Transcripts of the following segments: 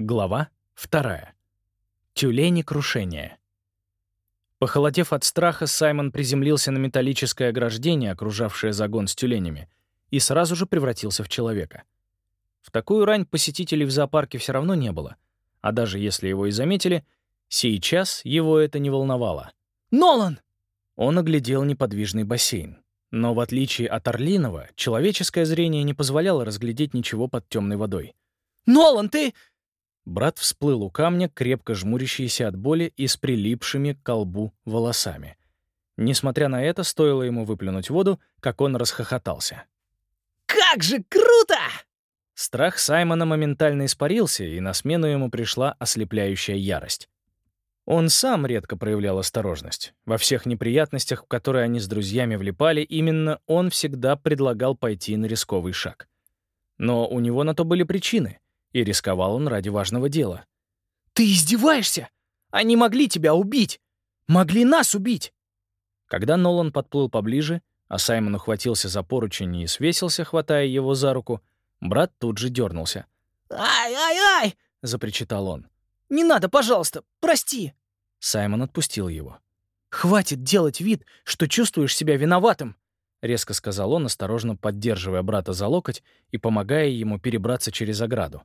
Глава вторая. Тюлени крушения. Похолодев от страха, Саймон приземлился на металлическое ограждение, окружавшее загон с тюленями, и сразу же превратился в человека. В такую рань посетителей в зоопарке все равно не было, а даже если его и заметили, сейчас его это не волновало. «Нолан!» Он оглядел неподвижный бассейн. Но в отличие от Орлинова, человеческое зрение не позволяло разглядеть ничего под темной водой. «Нолан, ты...» Брат всплыл у камня, крепко жмурящийся от боли и с прилипшими к колбу волосами. Несмотря на это, стоило ему выплюнуть воду, как он расхохотался. «Как же круто!» Страх Саймона моментально испарился, и на смену ему пришла ослепляющая ярость. Он сам редко проявлял осторожность. Во всех неприятностях, в которые они с друзьями влипали, именно он всегда предлагал пойти на рисковый шаг. Но у него на то были причины — и рисковал он ради важного дела. «Ты издеваешься? Они могли тебя убить! Могли нас убить!» Когда Нолан подплыл поближе, а Саймон ухватился за поручень и свесился, хватая его за руку, брат тут же дернулся. «Ай-ай-ай!» — запричитал он. «Не надо, пожалуйста, прости!» Саймон отпустил его. «Хватит делать вид, что чувствуешь себя виноватым!» — резко сказал он, осторожно поддерживая брата за локоть и помогая ему перебраться через ограду.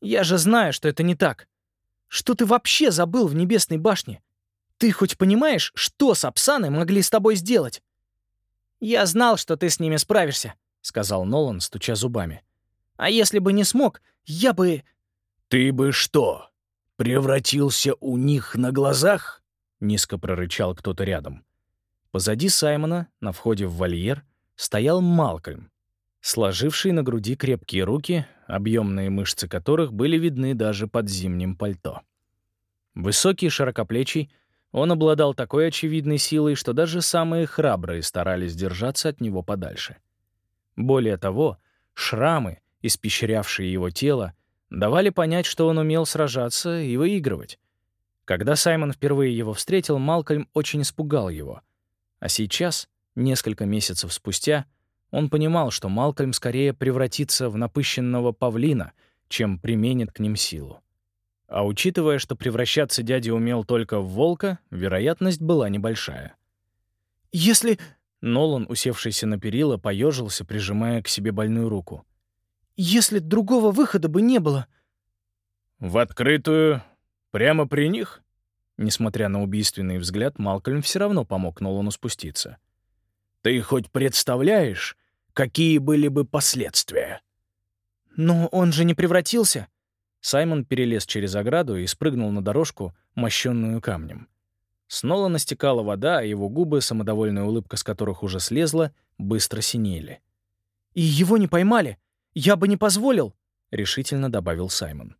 Я же знаю, что это не так. Что ты вообще забыл в Небесной башне? Ты хоть понимаешь, что Сапсаны могли с тобой сделать?» «Я знал, что ты с ними справишься», — сказал Нолан, стуча зубами. «А если бы не смог, я бы...» «Ты бы что, превратился у них на глазах?» — низко прорычал кто-то рядом. Позади Саймона, на входе в вольер, стоял Малкольм, сложивший на груди крепкие руки, объемные мышцы которых были видны даже под зимним пальто. Высокий, широкоплечий, он обладал такой очевидной силой, что даже самые храбрые старались держаться от него подальше. Более того, шрамы, испещрявшие его тело, давали понять, что он умел сражаться и выигрывать. Когда Саймон впервые его встретил, Малкольм очень испугал его. А сейчас, несколько месяцев спустя, он понимал, что Малкольм скорее превратится в напыщенного павлина, чем применит к ним силу. А учитывая, что превращаться дядя умел только в волка, вероятность была небольшая. «Если...» — Нолан, усевшийся на перила, поежился, прижимая к себе больную руку. «Если другого выхода бы не было...» «В открытую? Прямо при них?» Несмотря на убийственный взгляд, Малкольм все равно помог Нолану спуститься. «Ты хоть представляешь, какие были бы последствия. «Но он же не превратился?» Саймон перелез через ограду и спрыгнул на дорожку, мощенную камнем. Снова настекала вода, а его губы, самодовольная улыбка с которых уже слезла, быстро синели. «И его не поймали! Я бы не позволил!» — решительно добавил Саймон.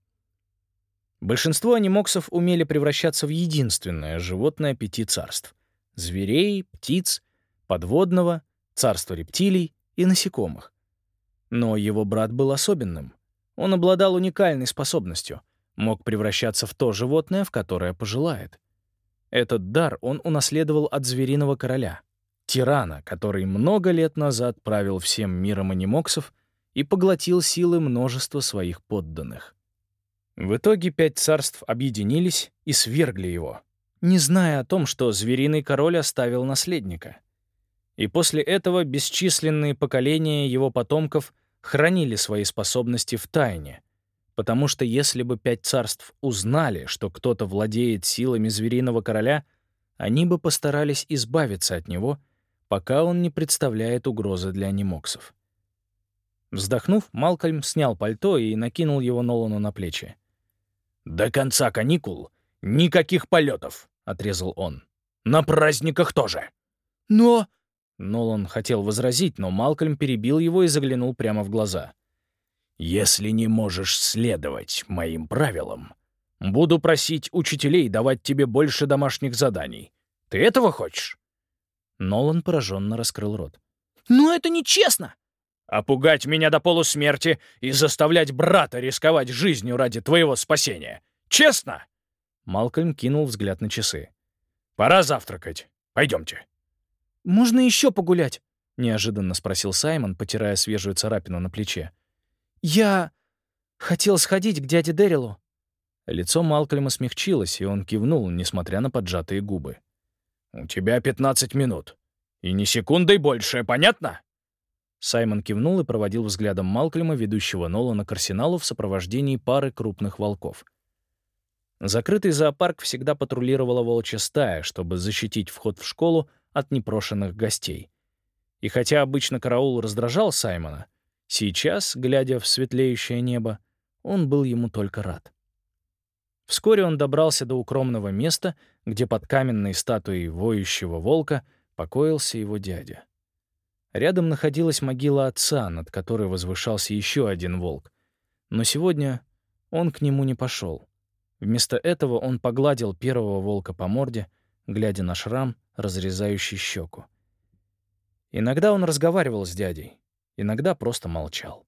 Большинство анимоксов умели превращаться в единственное животное пяти царств — зверей, птиц, подводного, царство рептилий и насекомых. Но его брат был особенным. Он обладал уникальной способностью, мог превращаться в то животное, в которое пожелает. Этот дар он унаследовал от звериного короля, тирана, который много лет назад правил всем миром анимоксов и поглотил силы множества своих подданных. В итоге пять царств объединились и свергли его, не зная о том, что звериный король оставил наследника — и после этого бесчисленные поколения его потомков хранили свои способности в тайне, потому что если бы пять царств узнали, что кто-то владеет силами звериного короля, они бы постарались избавиться от него, пока он не представляет угрозы для анимоксов. Вздохнув, Малкольм снял пальто и накинул его Нолану на плечи. «До конца каникул никаких полетов», — отрезал он. «На праздниках тоже». «Но...» Нолан хотел возразить, но Малкольм перебил его и заглянул прямо в глаза. «Если не можешь следовать моим правилам, буду просить учителей давать тебе больше домашних заданий. Ты этого хочешь?» Нолан пораженно раскрыл рот. «Но это нечестно!» «Опугать меня до полусмерти и заставлять брата рисковать жизнью ради твоего спасения. Честно?» Малкольм кинул взгляд на часы. «Пора завтракать. Пойдемте». «Можно еще погулять?» — неожиданно спросил Саймон, потирая свежую царапину на плече. «Я... «Хотел сходить к дяде Дэрилу». Лицо Малкольма смягчилось, и он кивнул, несмотря на поджатые губы. «У тебя 15 минут. И ни секундой больше, понятно?» Саймон кивнул и проводил взглядом Малкольма, ведущего Нолана к арсеналу в сопровождении пары крупных волков. Закрытый зоопарк всегда патрулировала волчья стая, чтобы защитить вход в школу от непрошенных гостей. И хотя обычно караул раздражал Саймона, сейчас, глядя в светлеющее небо, он был ему только рад. Вскоре он добрался до укромного места, где под каменной статуей воющего волка покоился его дядя. Рядом находилась могила отца, над которой возвышался еще один волк. Но сегодня он к нему не пошел. Вместо этого он погладил первого волка по морде, глядя на шрам, разрезающий щеку. Иногда он разговаривал с дядей, иногда просто молчал.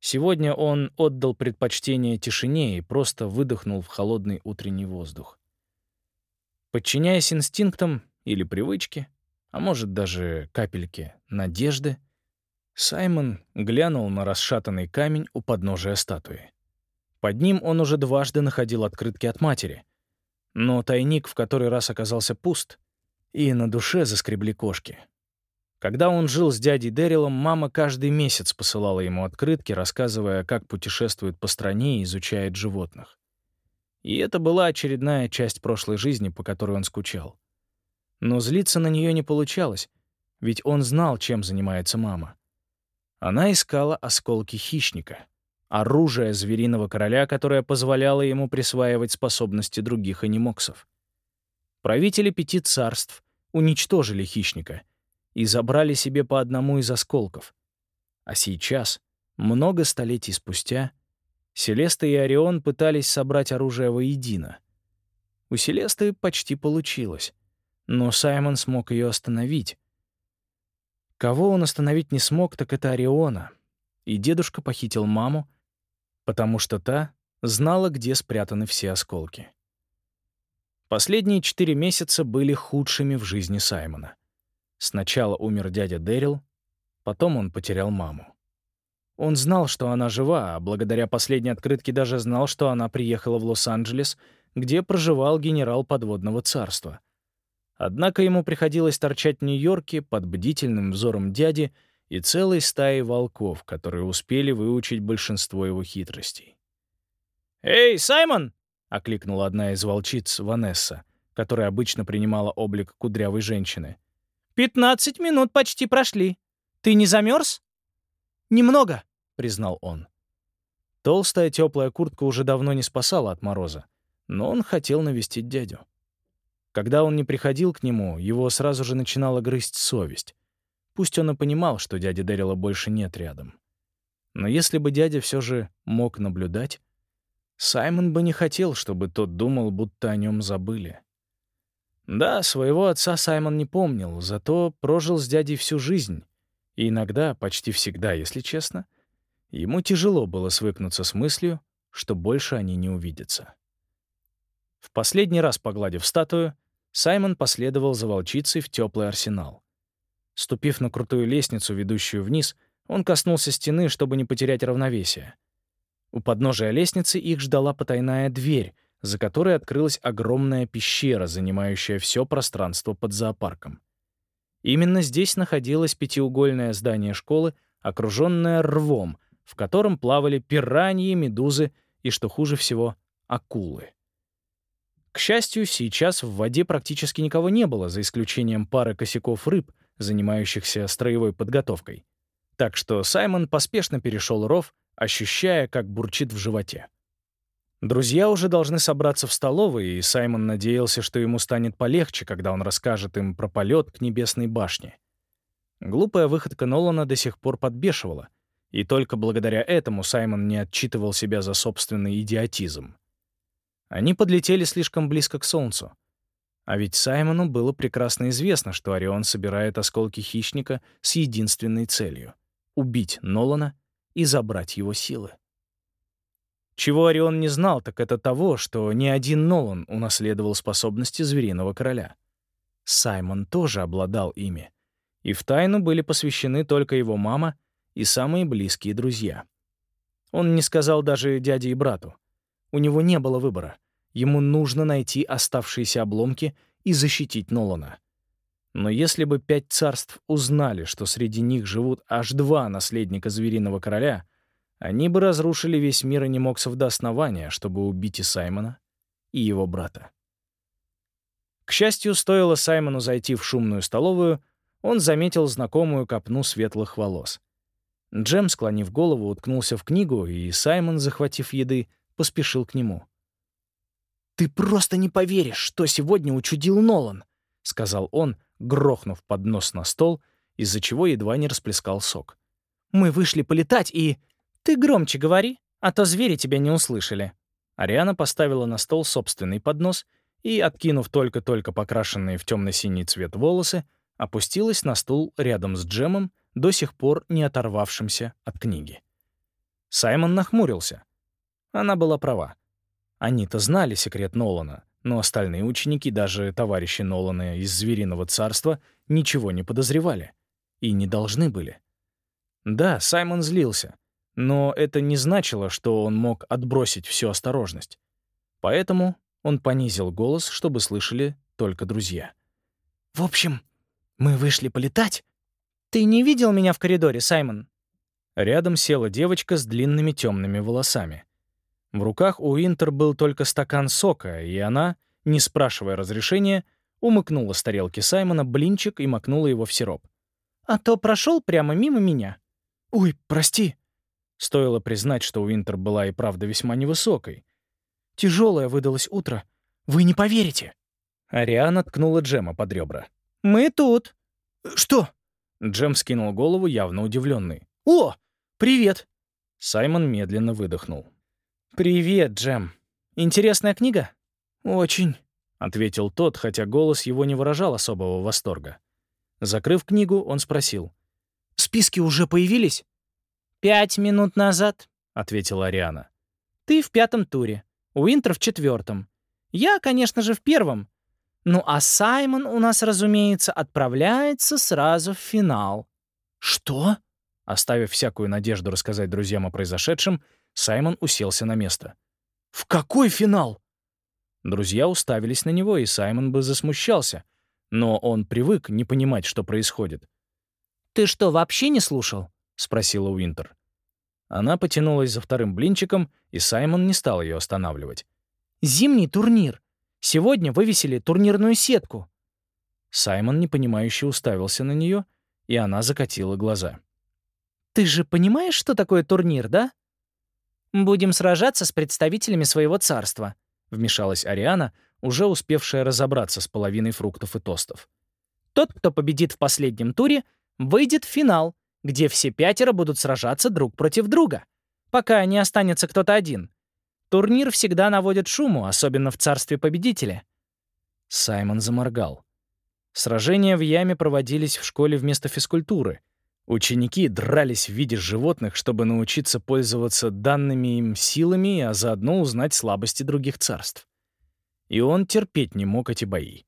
Сегодня он отдал предпочтение тишине и просто выдохнул в холодный утренний воздух. Подчиняясь инстинктам или привычке, а может даже капельке надежды, Саймон глянул на расшатанный камень у подножия статуи. Под ним он уже дважды находил открытки от матери. Но тайник в который раз оказался пуст, и на душе заскребли кошки. Когда он жил с дядей Дэрилом, мама каждый месяц посылала ему открытки, рассказывая, как путешествует по стране и изучает животных. И это была очередная часть прошлой жизни, по которой он скучал. Но злиться на нее не получалось, ведь он знал, чем занимается мама. Она искала осколки хищника, оружие звериного короля, которое позволяло ему присваивать способности других анимоксов. Правители пяти царств уничтожили хищника и забрали себе по одному из осколков. А сейчас, много столетий спустя, Селеста и Орион пытались собрать оружие воедино. У Селесты почти получилось. Но Саймон смог ее остановить. Кого он остановить не смог, так это Ориона. И дедушка похитил маму, потому что та знала, где спрятаны все осколки. Последние четыре месяца были худшими в жизни Саймона. Сначала умер дядя Дэрил, потом он потерял маму. Он знал, что она жива, а благодаря последней открытке даже знал, что она приехала в Лос-Анджелес, где проживал генерал подводного царства — Однако ему приходилось торчать в Нью-Йорке под бдительным взором дяди и целой стаи волков, которые успели выучить большинство его хитростей. «Эй, Саймон!» — окликнула одна из волчиц, Ванесса, которая обычно принимала облик кудрявой женщины. «Пятнадцать минут почти прошли. Ты не замерз?» «Немного», — признал он. Толстая теплая куртка уже давно не спасала от мороза, но он хотел навестить дядю. Когда он не приходил к нему, его сразу же начинала грызть совесть. Пусть он и понимал, что дяди Дэрила больше нет рядом. Но если бы дядя все же мог наблюдать, Саймон бы не хотел, чтобы тот думал, будто о нем забыли. Да, своего отца Саймон не помнил, зато прожил с дядей всю жизнь. И иногда, почти всегда, если честно, ему тяжело было свыкнуться с мыслью, что больше они не увидятся. В последний раз погладив статую, Саймон последовал за волчицей в теплый арсенал. Ступив на крутую лестницу, ведущую вниз, он коснулся стены, чтобы не потерять равновесие. У подножия лестницы их ждала потайная дверь, за которой открылась огромная пещера, занимающая все пространство под зоопарком. Именно здесь находилось пятиугольное здание школы, окруженное рвом, в котором плавали пираньи, медузы и, что хуже всего, акулы. К счастью, сейчас в воде практически никого не было, за исключением пары косяков рыб, занимающихся строевой подготовкой. Так что Саймон поспешно перешел ров, ощущая, как бурчит в животе. Друзья уже должны собраться в столовой, и Саймон надеялся, что ему станет полегче, когда он расскажет им про полет к небесной башне. Глупая выходка Нолана до сих пор подбешивала, и только благодаря этому Саймон не отчитывал себя за собственный идиотизм. Они подлетели слишком близко к Солнцу. А ведь Саймону было прекрасно известно, что Орион собирает осколки хищника с единственной целью — убить Нолана и забрать его силы. Чего Орион не знал, так это того, что ни один Нолан унаследовал способности Звериного Короля. Саймон тоже обладал ими, и в тайну были посвящены только его мама и самые близкие друзья. Он не сказал даже дяде и брату. У него не было выбора. Ему нужно найти оставшиеся обломки и защитить Нолана. Но если бы пять царств узнали, что среди них живут аж два наследника Звериного Короля, они бы разрушили весь мир анимоксов до основания, чтобы убить и Саймона, и его брата. К счастью, стоило Саймону зайти в шумную столовую, он заметил знакомую копну светлых волос. Джем, склонив голову, уткнулся в книгу, и Саймон, захватив еды, поспешил к нему. «Ты просто не поверишь, что сегодня учудил Нолан», — сказал он, грохнув поднос на стол, из-за чего едва не расплескал сок. «Мы вышли полетать, и...» «Ты громче говори, а то звери тебя не услышали». Ариана поставила на стол собственный поднос и, откинув только-только покрашенные в темно-синий цвет волосы, опустилась на стул рядом с Джемом, до сих пор не оторвавшимся от книги. Саймон нахмурился. Она была права. Они-то знали секрет Нолана, но остальные ученики, даже товарищи Нолана из Звериного царства, ничего не подозревали. И не должны были. Да, Саймон злился, но это не значило, что он мог отбросить всю осторожность. Поэтому он понизил голос, чтобы слышали только друзья. «В общем, мы вышли полетать?» «Ты не видел меня в коридоре, Саймон?» Рядом села девочка с длинными темными волосами. В руках у Интер был только стакан сока, и она, не спрашивая разрешения, умыкнула с тарелки Саймона блинчик и макнула его в сироп. «А то прошел прямо мимо меня». «Ой, прости». Стоило признать, что Уинтер была и правда весьма невысокой. «Тяжелое выдалось утро. Вы не поверите». Ариана ткнула Джема под ребра. «Мы тут». «Что?» Джем скинул голову, явно удивленный. «О, привет!» Саймон медленно выдохнул. «Привет, Джем. Интересная книга?» «Очень», — ответил тот, хотя голос его не выражал особого восторга. Закрыв книгу, он спросил. «Списки уже появились?» «Пять минут назад», — ответила Ариана. «Ты в пятом туре, Уинтер в четвертом. Я, конечно же, в первом, ну а Саймон у нас, разумеется, отправляется сразу в финал. Что? Оставив всякую надежду рассказать друзьям о произошедшем, Саймон уселся на место. «В какой финал?» Друзья уставились на него, и Саймон бы засмущался, но он привык не понимать, что происходит. «Ты что, вообще не слушал?» — спросила Уинтер. Она потянулась за вторым блинчиком, и Саймон не стал ее останавливать. «Зимний турнир. Сегодня вывесили турнирную сетку». Саймон непонимающе уставился на нее, и она закатила глаза. «Ты же понимаешь, что такое турнир, да?» «Будем сражаться с представителями своего царства», — вмешалась Ариана, уже успевшая разобраться с половиной фруктов и тостов. «Тот, кто победит в последнем туре, выйдет в финал, где все пятеро будут сражаться друг против друга, пока не останется кто-то один. Турнир всегда наводит шуму, особенно в царстве победителя. Саймон заморгал. Сражения в яме проводились в школе вместо физкультуры. Ученики дрались в виде животных, чтобы научиться пользоваться данными им силами, а заодно узнать слабости других царств. И он терпеть не мог эти бои.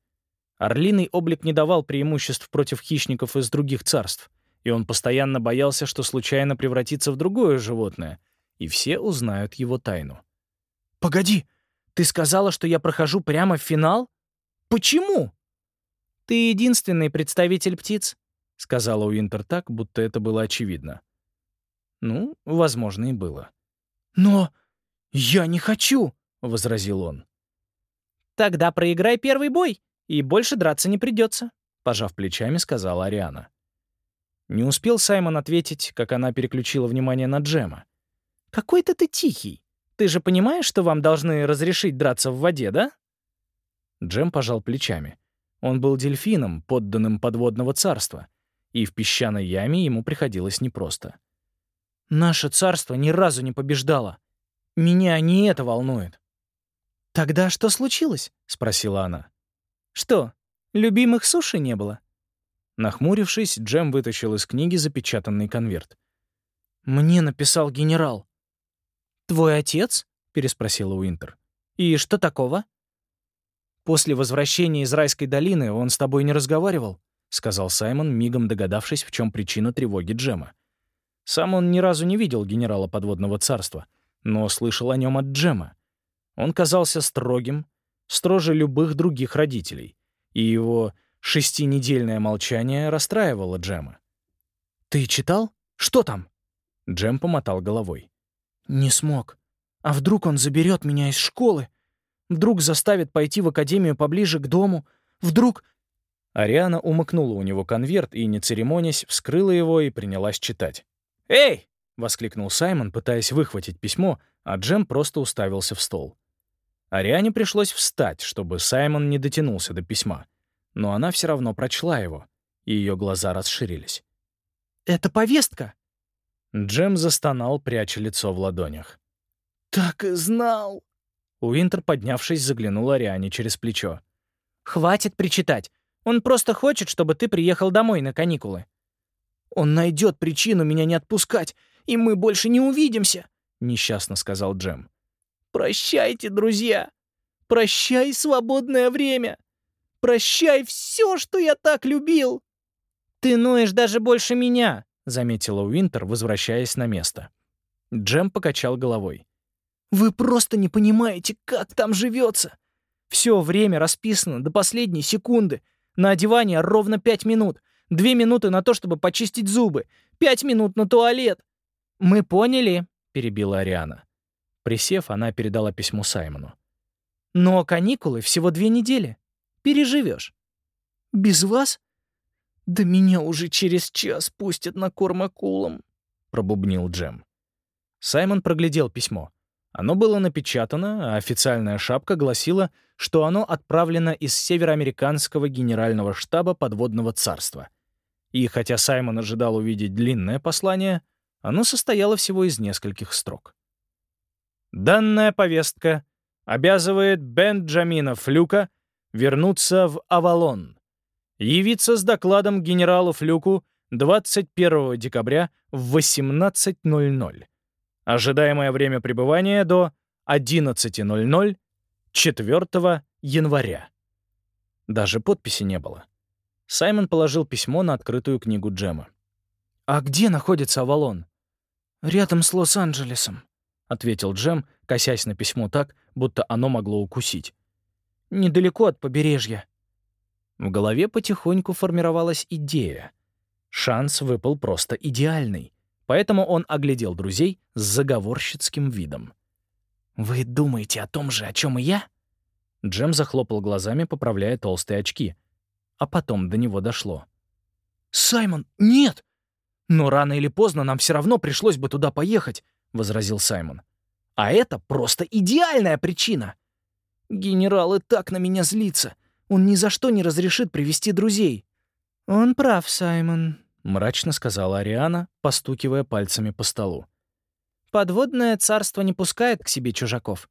Орлиный облик не давал преимуществ против хищников из других царств, и он постоянно боялся, что случайно превратится в другое животное, и все узнают его тайну. «Погоди, ты сказала, что я прохожу прямо в финал? Почему?» «Ты единственный представитель птиц», — сказала Уинтер так, будто это было очевидно. Ну, возможно, и было. «Но я не хочу», — возразил он. «Тогда проиграй первый бой, и больше драться не придется», — пожав плечами, сказала Ариана. Не успел Саймон ответить, как она переключила внимание на Джема. «Какой-то ты тихий. Ты же понимаешь, что вам должны разрешить драться в воде, да?» Джем пожал плечами. Он был дельфином, подданным подводного царства, и в песчаной яме ему приходилось непросто. «Наше царство ни разу не побеждало. Меня не это волнует». «Тогда что случилось?» — спросила она. «Что, любимых суши не было?» Нахмурившись, Джем вытащил из книги запечатанный конверт. «Мне написал генерал. «Твой отец?» — переспросила Уинтер. «И что такого?» «После возвращения из райской долины он с тобой не разговаривал», — сказал Саймон, мигом догадавшись, в чем причина тревоги Джема. Сам он ни разу не видел генерала подводного царства, но слышал о нем от Джема. Он казался строгим, строже любых других родителей, и его шестинедельное молчание расстраивало Джема. «Ты читал? Что там?» Джем помотал головой. «Не смог. А вдруг он заберет меня из школы? Вдруг заставит пойти в академию поближе к дому? Вдруг...» Ариана умыкнула у него конверт и, не церемонясь, вскрыла его и принялась читать. «Эй!» — воскликнул Саймон, пытаясь выхватить письмо, а Джем просто уставился в стол. Ариане пришлось встать, чтобы Саймон не дотянулся до письма, но она все равно прочла его, и ее глаза расширились. «Это повестка?» Джем застонал, пряча лицо в ладонях. «Так и знал!» Уинтер, поднявшись, заглянул Ариане через плечо. «Хватит причитать. Он просто хочет, чтобы ты приехал домой на каникулы. Он найдет причину меня не отпускать, и мы больше не увидимся», — несчастно сказал Джем. «Прощайте, друзья! Прощай, свободное время! Прощай все, что я так любил!» «Ты ноешь даже больше меня», — заметила Уинтер, возвращаясь на место. Джем покачал головой. «Вы просто не понимаете, как там живется. Все время расписано до последней секунды. На одевание ровно пять минут. Две минуты на то, чтобы почистить зубы. Пять минут на туалет. «Мы поняли», — перебила Ариана. Присев, она передала письмо Саймону. «Но каникулы всего две недели. Переживешь». «Без вас? Да меня уже через час пустят на корм акулам», — пробубнил Джем. Саймон проглядел письмо. Оно было напечатано, а официальная шапка гласила, что оно отправлено из Североамериканского генерального штаба подводного царства. И хотя Саймон ожидал увидеть длинное послание, оно состояло всего из нескольких строк. Данная повестка обязывает Бенджамина Флюка вернуться в Авалон, явиться с докладом генералу Флюку 21 декабря в 18.00. Ожидаемое время пребывания до 11.00 4 января. Даже подписи не было. Саймон положил письмо на открытую книгу Джема. «А где находится Авалон?» «Рядом с Лос-Анджелесом», — ответил Джем, косясь на письмо так, будто оно могло укусить. «Недалеко от побережья». В голове потихоньку формировалась идея. Шанс выпал просто идеальный, поэтому он оглядел друзей с заговорщицким видом. «Вы думаете о том же, о чем и я?» Джем захлопал глазами, поправляя толстые очки. А потом до него дошло. «Саймон, нет!» «Но рано или поздно нам все равно пришлось бы туда поехать», — возразил Саймон. «А это просто идеальная причина!» «Генерал и так на меня злится. Он ни за что не разрешит привести друзей». «Он прав, Саймон», — мрачно сказала Ариана, постукивая пальцами по столу. Подводное царство не пускает к себе чужаков.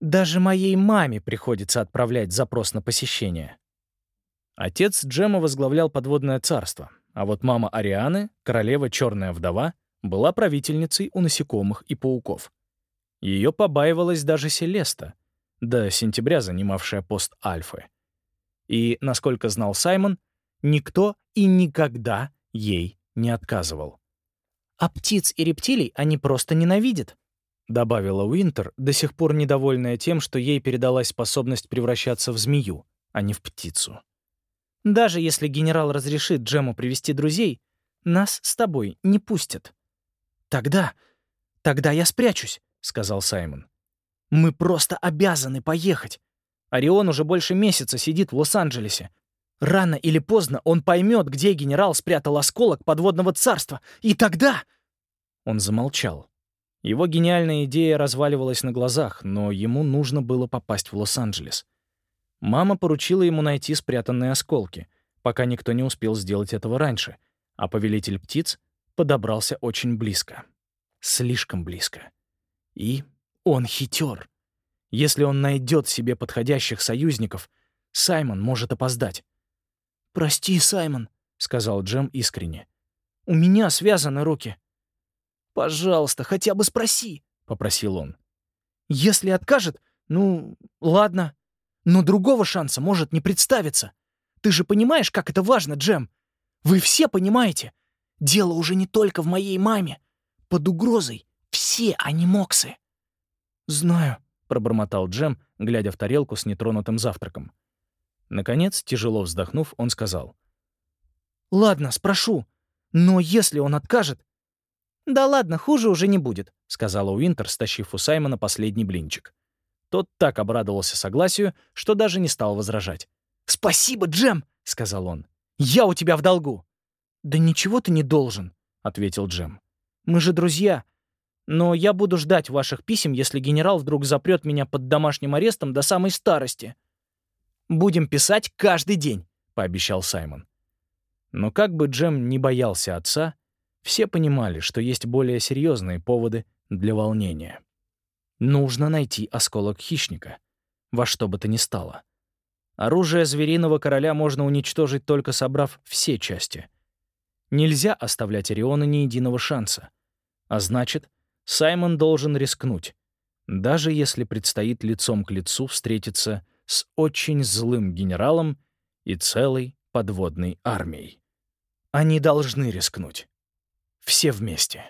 Даже моей маме приходится отправлять запрос на посещение. Отец Джема возглавлял подводное царство, а вот мама Арианы, королева Черная вдова, была правительницей у насекомых и пауков. Ее побаивалась даже Селеста, до сентября занимавшая пост Альфы. И, насколько знал Саймон, никто и никогда ей не отказывал. А птиц и рептилий они просто ненавидят», — добавила Уинтер, до сих пор недовольная тем, что ей передалась способность превращаться в змею, а не в птицу. «Даже если генерал разрешит Джему привести друзей, нас с тобой не пустят». «Тогда... тогда я спрячусь», — сказал Саймон. «Мы просто обязаны поехать. Орион уже больше месяца сидит в Лос-Анджелесе. Рано или поздно он поймет, где генерал спрятал осколок подводного царства, и тогда...» Он замолчал. Его гениальная идея разваливалась на глазах, но ему нужно было попасть в Лос-Анджелес. Мама поручила ему найти спрятанные осколки, пока никто не успел сделать этого раньше, а повелитель птиц подобрался очень близко. Слишком близко. И он хитер. Если он найдет себе подходящих союзников, Саймон может опоздать. «Прости, Саймон», — сказал Джем искренне. «У меня связаны руки». «Пожалуйста, хотя бы спроси», — попросил он. «Если откажет, ну, ладно. Но другого шанса может не представиться. Ты же понимаешь, как это важно, Джем? Вы все понимаете? Дело уже не только в моей маме. под угрозой. Все они моксы. «Знаю», — пробормотал Джем, глядя в тарелку с нетронутым завтраком. Наконец, тяжело вздохнув, он сказал. «Ладно, спрошу. Но если он откажет...» «Да ладно, хуже уже не будет», — сказала Уинтер, стащив у Саймона последний блинчик. Тот так обрадовался согласию, что даже не стал возражать. «Спасибо, Джем!» — сказал он. «Я у тебя в долгу!» «Да ничего ты не должен», — ответил Джем. «Мы же друзья. Но я буду ждать ваших писем, если генерал вдруг запрет меня под домашним арестом до самой старости». «Будем писать каждый день», — пообещал Саймон. Но как бы Джем не боялся отца, все понимали, что есть более серьезные поводы для волнения. Нужно найти осколок хищника. Во что бы то ни стало. Оружие звериного короля можно уничтожить, только собрав все части. Нельзя оставлять Ориона ни единого шанса. А значит, Саймон должен рискнуть, даже если предстоит лицом к лицу встретиться с очень злым генералом и целой подводной армией. Они должны рискнуть. Все вместе.